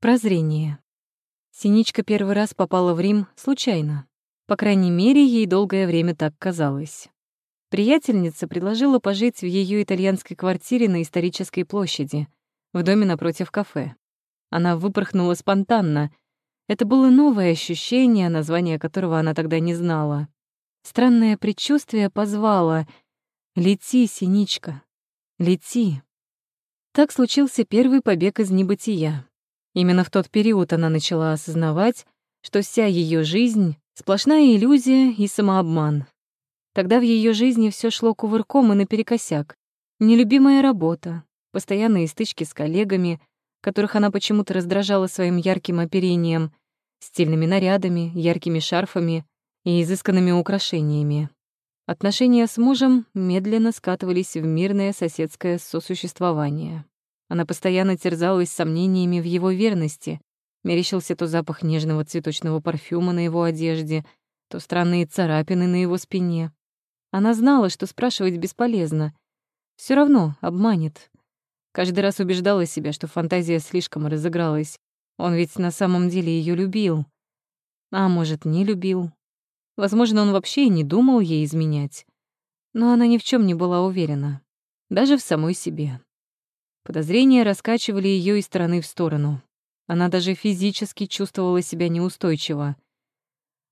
Прозрение. Синичка первый раз попала в Рим случайно. По крайней мере, ей долгое время так казалось. Приятельница предложила пожить в ее итальянской квартире на исторической площади, в доме напротив кафе. Она выпорхнула спонтанно. Это было новое ощущение, название которого она тогда не знала. Странное предчувствие позвало «Лети, Синичка, лети». Так случился первый побег из небытия. Именно в тот период она начала осознавать, что вся ее жизнь — сплошная иллюзия и самообман. Тогда в ее жизни все шло кувырком и наперекосяк. Нелюбимая работа, постоянные стычки с коллегами, которых она почему-то раздражала своим ярким оперением, стильными нарядами, яркими шарфами и изысканными украшениями. Отношения с мужем медленно скатывались в мирное соседское сосуществование. Она постоянно терзалась сомнениями в его верности. Мерещился то запах нежного цветочного парфюма на его одежде, то странные царапины на его спине. Она знала, что спрашивать бесполезно. Все равно обманет. Каждый раз убеждала себя, что фантазия слишком разыгралась. Он ведь на самом деле ее любил. А может, не любил. Возможно, он вообще и не думал ей изменять. Но она ни в чем не была уверена. Даже в самой себе. Подозрения раскачивали ее из стороны в сторону. Она даже физически чувствовала себя неустойчиво.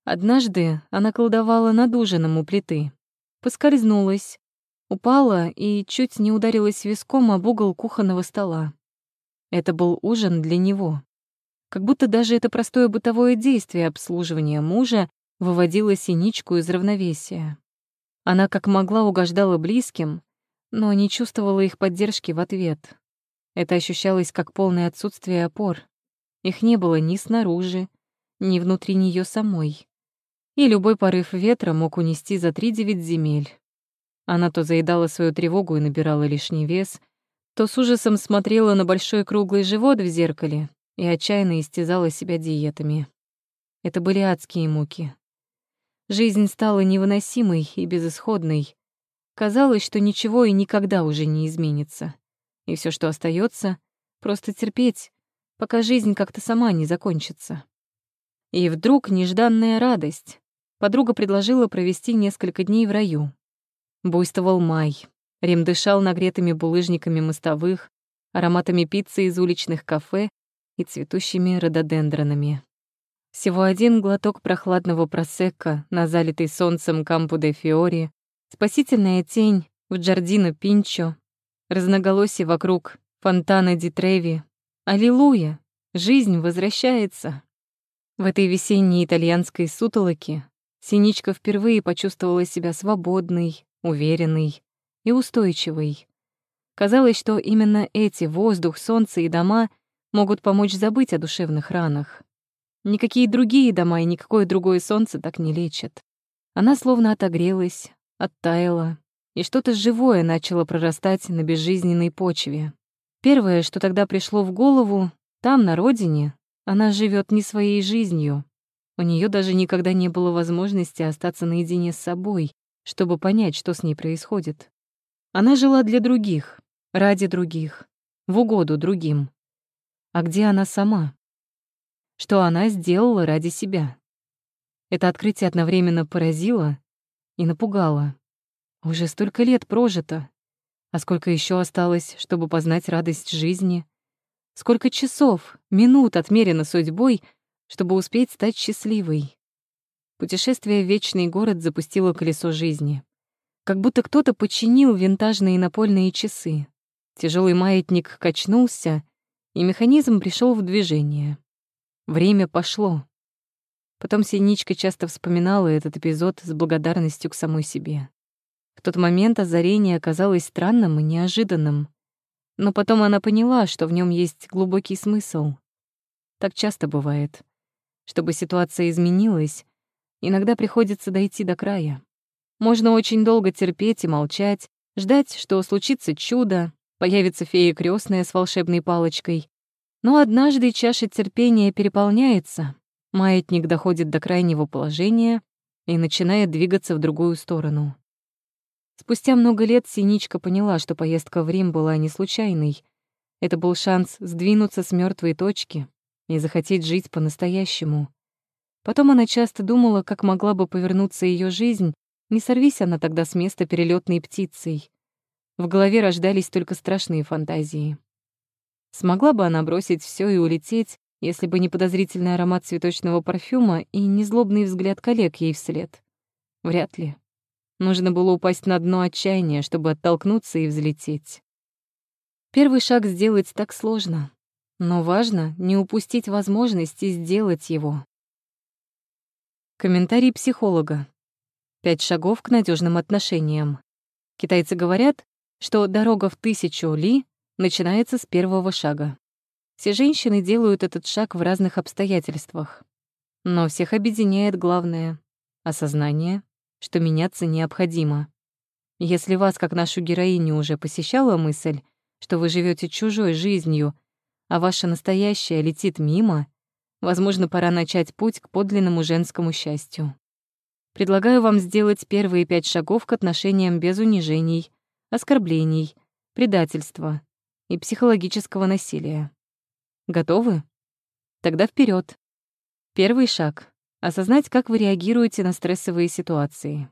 Однажды она колдовала над ужином у плиты. Поскользнулась, упала и чуть не ударилась виском об угол кухонного стола. Это был ужин для него. Как будто даже это простое бытовое действие обслуживания мужа выводило синичку из равновесия. Она как могла угождала близким, но не чувствовала их поддержки в ответ. Это ощущалось как полное отсутствие опор. Их не было ни снаружи, ни внутри нее самой. И любой порыв ветра мог унести за три девять земель. Она то заедала свою тревогу и набирала лишний вес, то с ужасом смотрела на большой круглый живот в зеркале и отчаянно истязала себя диетами. Это были адские муки. Жизнь стала невыносимой и безысходной, Казалось, что ничего и никогда уже не изменится. И все, что остается, просто терпеть, пока жизнь как-то сама не закончится. И вдруг нежданная радость. Подруга предложила провести несколько дней в раю. Буйствовал май. Рим дышал нагретыми булыжниками мостовых, ароматами пиццы из уличных кафе и цветущими рододендронами. Всего один глоток прохладного просекко на залитой солнцем Кампу де Фиори Спасительная тень в Джардино Пинчо, разноголосие вокруг фонтана Ди Треви. Аллилуйя! Жизнь возвращается. В этой весенней итальянской сутолоке Синичка впервые почувствовала себя свободной, уверенной и устойчивой. Казалось, что именно эти воздух, солнце и дома могут помочь забыть о душевных ранах. Никакие другие дома и никакое другое солнце так не лечат. Она словно отогрелась, оттаяла, и что-то живое начало прорастать на безжизненной почве. Первое, что тогда пришло в голову, там, на родине, она живет не своей жизнью. У нее даже никогда не было возможности остаться наедине с собой, чтобы понять, что с ней происходит. Она жила для других, ради других, в угоду другим. А где она сама? Что она сделала ради себя? Это открытие одновременно поразило и напугало. Уже столько лет прожито. А сколько еще осталось, чтобы познать радость жизни? Сколько часов, минут отмерено судьбой, чтобы успеть стать счастливой? Путешествие в вечный город запустило колесо жизни. Как будто кто-то починил винтажные напольные часы. Тяжелый маятник качнулся, и механизм пришел в движение. Время пошло. Потом Синичка часто вспоминала этот эпизод с благодарностью к самой себе. В тот момент озарение оказалось странным и неожиданным. Но потом она поняла, что в нем есть глубокий смысл. Так часто бывает. Чтобы ситуация изменилась, иногда приходится дойти до края. Можно очень долго терпеть и молчать, ждать, что случится чудо, появится фея крестная с волшебной палочкой. Но однажды чаша терпения переполняется, Маятник доходит до крайнего положения и начинает двигаться в другую сторону. Спустя много лет Синичка поняла, что поездка в Рим была не случайной. Это был шанс сдвинуться с мертвой точки, и захотеть жить по-настоящему. Потом она часто думала, как могла бы повернуться ее жизнь, не сорвись она тогда с места перелетной птицей. В голове рождались только страшные фантазии. Смогла бы она бросить все и улететь, если бы не подозрительный аромат цветочного парфюма и незлобный взгляд коллег ей вслед? Вряд ли. Нужно было упасть на дно отчаяния, чтобы оттолкнуться и взлететь. Первый шаг сделать так сложно, но важно не упустить возможности сделать его. Комментарий психолога. Пять шагов к надежным отношениям. Китайцы говорят, что дорога в тысячу ли начинается с первого шага. Все женщины делают этот шаг в разных обстоятельствах. Но всех объединяет главное — осознание, что меняться необходимо. Если вас, как нашу героиню, уже посещала мысль, что вы живете чужой жизнью, а ваша настоящая летит мимо, возможно, пора начать путь к подлинному женскому счастью. Предлагаю вам сделать первые пять шагов к отношениям без унижений, оскорблений, предательства и психологического насилия. Готовы? Тогда вперед. Первый шаг — осознать, как вы реагируете на стрессовые ситуации.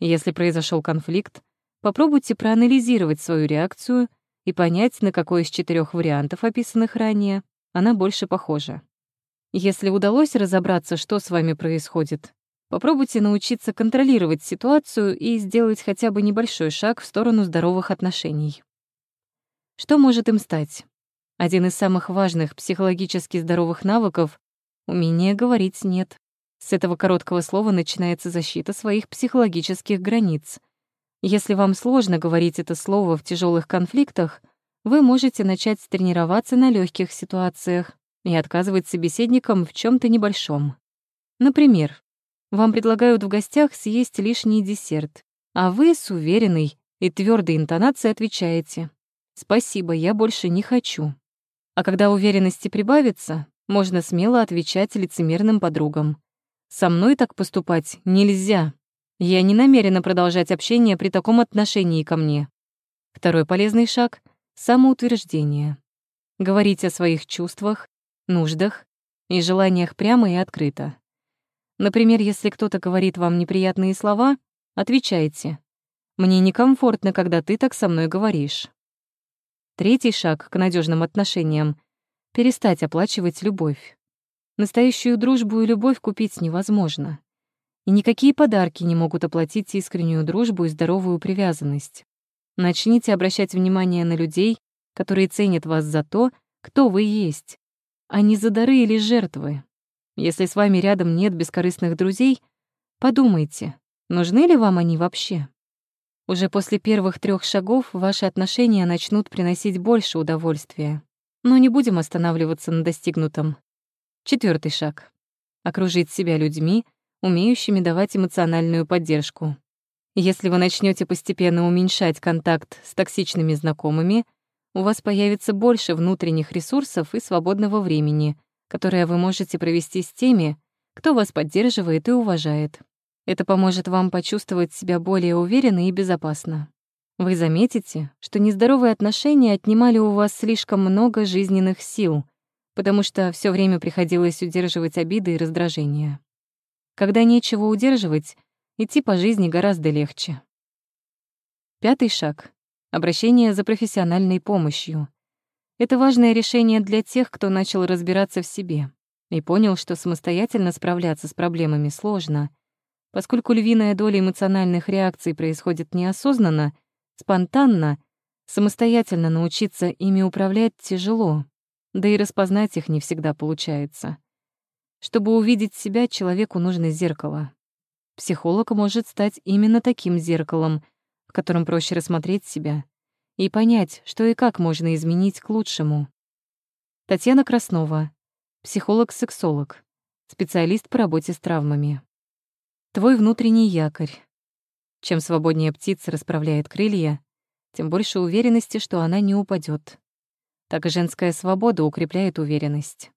Если произошел конфликт, попробуйте проанализировать свою реакцию и понять, на какой из четырех вариантов, описанных ранее, она больше похожа. Если удалось разобраться, что с вами происходит, попробуйте научиться контролировать ситуацию и сделать хотя бы небольшой шаг в сторону здоровых отношений. Что может им стать? Один из самых важных психологически здоровых навыков — умение говорить «нет». С этого короткого слова начинается защита своих психологических границ. Если вам сложно говорить это слово в тяжелых конфликтах, вы можете начать тренироваться на легких ситуациях и отказывать собеседникам в чем то небольшом. Например, вам предлагают в гостях съесть лишний десерт, а вы с уверенной и твердой интонацией отвечаете «Спасибо, я больше не хочу». А когда уверенности прибавится, можно смело отвечать лицемерным подругам. «Со мной так поступать нельзя. Я не намерена продолжать общение при таком отношении ко мне». Второй полезный шаг — самоутверждение. Говорить о своих чувствах, нуждах и желаниях прямо и открыто. Например, если кто-то говорит вам неприятные слова, отвечайте. «Мне некомфортно, когда ты так со мной говоришь». Третий шаг к надежным отношениям — перестать оплачивать любовь. Настоящую дружбу и любовь купить невозможно. И никакие подарки не могут оплатить искреннюю дружбу и здоровую привязанность. Начните обращать внимание на людей, которые ценят вас за то, кто вы есть, а не за дары или жертвы. Если с вами рядом нет бескорыстных друзей, подумайте, нужны ли вам они вообще. Уже после первых трех шагов ваши отношения начнут приносить больше удовольствия. Но не будем останавливаться на достигнутом. Четвертый шаг. Окружить себя людьми, умеющими давать эмоциональную поддержку. Если вы начнете постепенно уменьшать контакт с токсичными знакомыми, у вас появится больше внутренних ресурсов и свободного времени, которое вы можете провести с теми, кто вас поддерживает и уважает. Это поможет вам почувствовать себя более уверенно и безопасно. Вы заметите, что нездоровые отношения отнимали у вас слишком много жизненных сил, потому что все время приходилось удерживать обиды и раздражения. Когда нечего удерживать, идти по жизни гораздо легче. Пятый шаг — обращение за профессиональной помощью. Это важное решение для тех, кто начал разбираться в себе и понял, что самостоятельно справляться с проблемами сложно, Поскольку львиная доля эмоциональных реакций происходит неосознанно, спонтанно, самостоятельно научиться ими управлять тяжело, да и распознать их не всегда получается. Чтобы увидеть себя, человеку нужно зеркало. Психолог может стать именно таким зеркалом, в котором проще рассмотреть себя и понять, что и как можно изменить к лучшему. Татьяна Краснова, психолог-сексолог, специалист по работе с травмами. Твой внутренний якорь. Чем свободнее птица расправляет крылья, тем больше уверенности, что она не упадет. Так и женская свобода укрепляет уверенность.